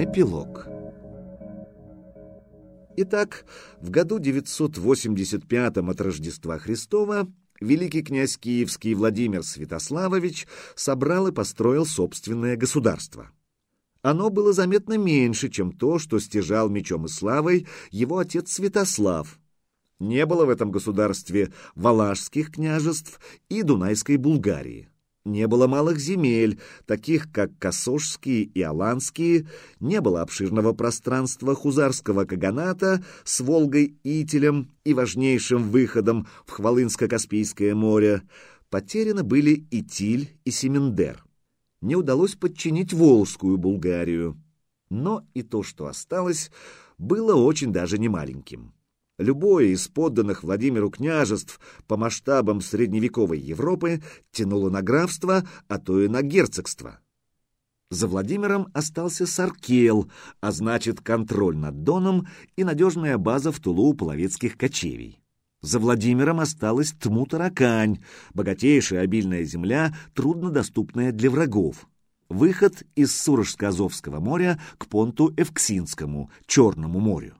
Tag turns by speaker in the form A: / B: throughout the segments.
A: Эпилог Итак, в году 985 от Рождества Христова великий князь Киевский Владимир Святославович собрал и построил собственное государство. Оно было заметно меньше, чем то, что стяжал мечом и славой его отец Святослав. Не было в этом государстве валашских княжеств и Дунайской Булгарии. Не было малых земель, таких как Косожские и Аланские, не было обширного пространства Хузарского каганата с Волгой Ителем и важнейшим выходом в Хвалынско-Каспийское море. Потеряны были Итиль и Семендер. Не удалось подчинить Волжскую Булгарию. Но и то, что осталось, было очень даже немаленьким. Любое из подданных Владимиру княжеств по масштабам средневековой Европы тянуло на графство, а то и на герцогство. За Владимиром остался Саркел, а значит контроль над Доном и надежная база в тулу половецких кочевий. За Владимиром осталась Тму-Таракань, богатейшая обильная земля, труднодоступная для врагов. Выход из Сурожско-Азовского моря к понту Эвксинскому, Черному морю.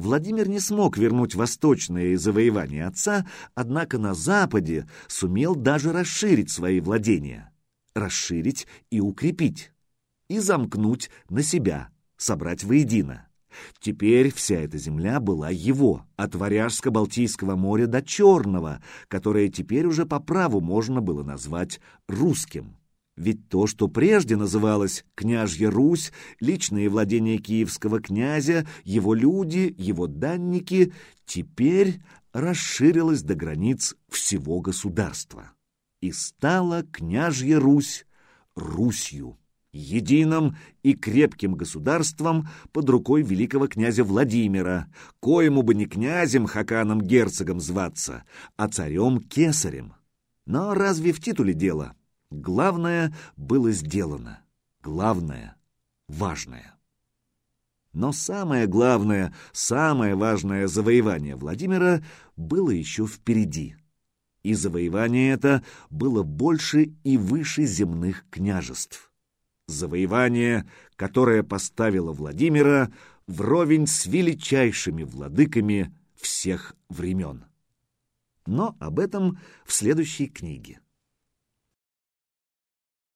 A: Владимир не смог вернуть восточные завоевания отца, однако на Западе сумел даже расширить свои владения. Расширить и укрепить. И замкнуть на себя, собрать воедино. Теперь вся эта земля была его, от Варяжско-Балтийского моря до Черного, которое теперь уже по праву можно было назвать русским. Ведь то, что прежде называлось «Княжья Русь», личные владения киевского князя, его люди, его данники, теперь расширилось до границ всего государства. И стала княжья Русь Русью, единым и крепким государством под рукой великого князя Владимира, коему бы не князем Хаканом-герцогом зваться, а царем-кесарем. Но разве в титуле дело? Главное было сделано. Главное — важное. Но самое главное, самое важное завоевание Владимира было еще впереди. И завоевание это было больше и выше земных княжеств. Завоевание, которое поставило Владимира вровень с величайшими владыками всех времен. Но об этом в следующей книге.